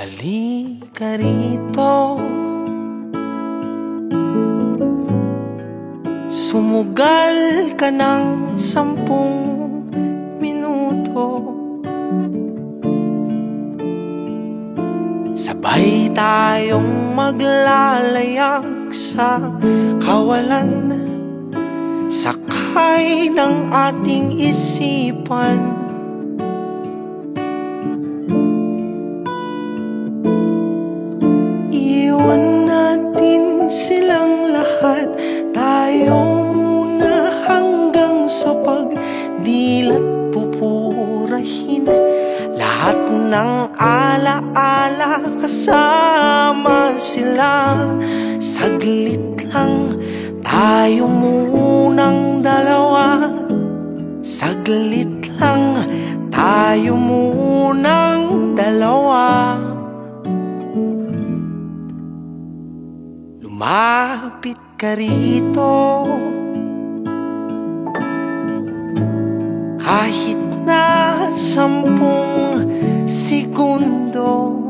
Halika rito. Sumugal ka ng sampung minuto. Sabay tayong maglalayag sa kawalan. Sakay ng ating isipan lahat. Tayo muna hanggang sa pagdilat pupurahin. Lahat ng alaala kasama sila. Saglit lang tayo munang dalawa. Saglit lang Lumapit ka rito. Kahit na sampung segundo.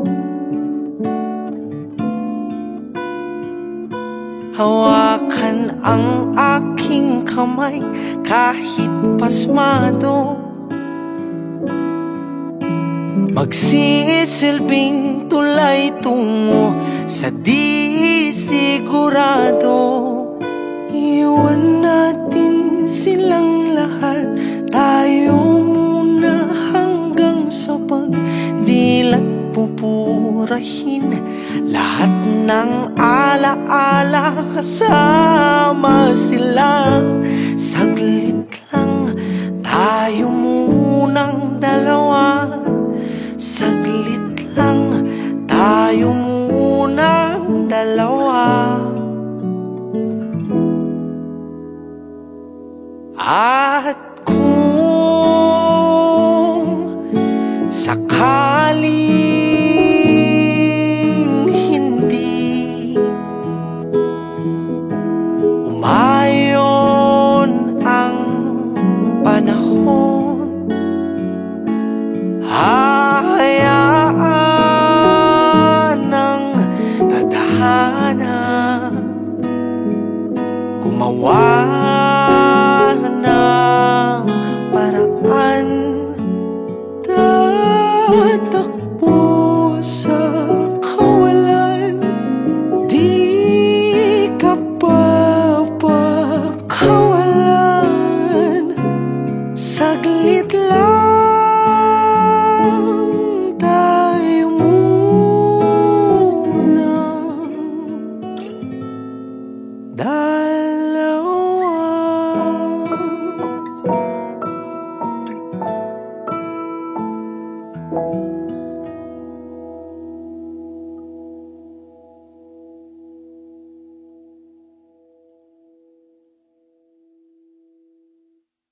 Hawakan ang aking kamay kahit pasmado. Magsisilbing tulay tungo sa di sigurado Iwan natin silang lahat. Tayo muna hanggang sa pagdilat pupurahin Lahat ng alaala. Kasama sila. Saglit lang tayo munang dalawa. Saglit lang tayo munang dalawa At kung sakaling hindi umayon ang panahon Hahayaan ng tadhana. Gumawa na ng paraan Tatakbo sa kawalan Di ka papakawalan. Saglit lang.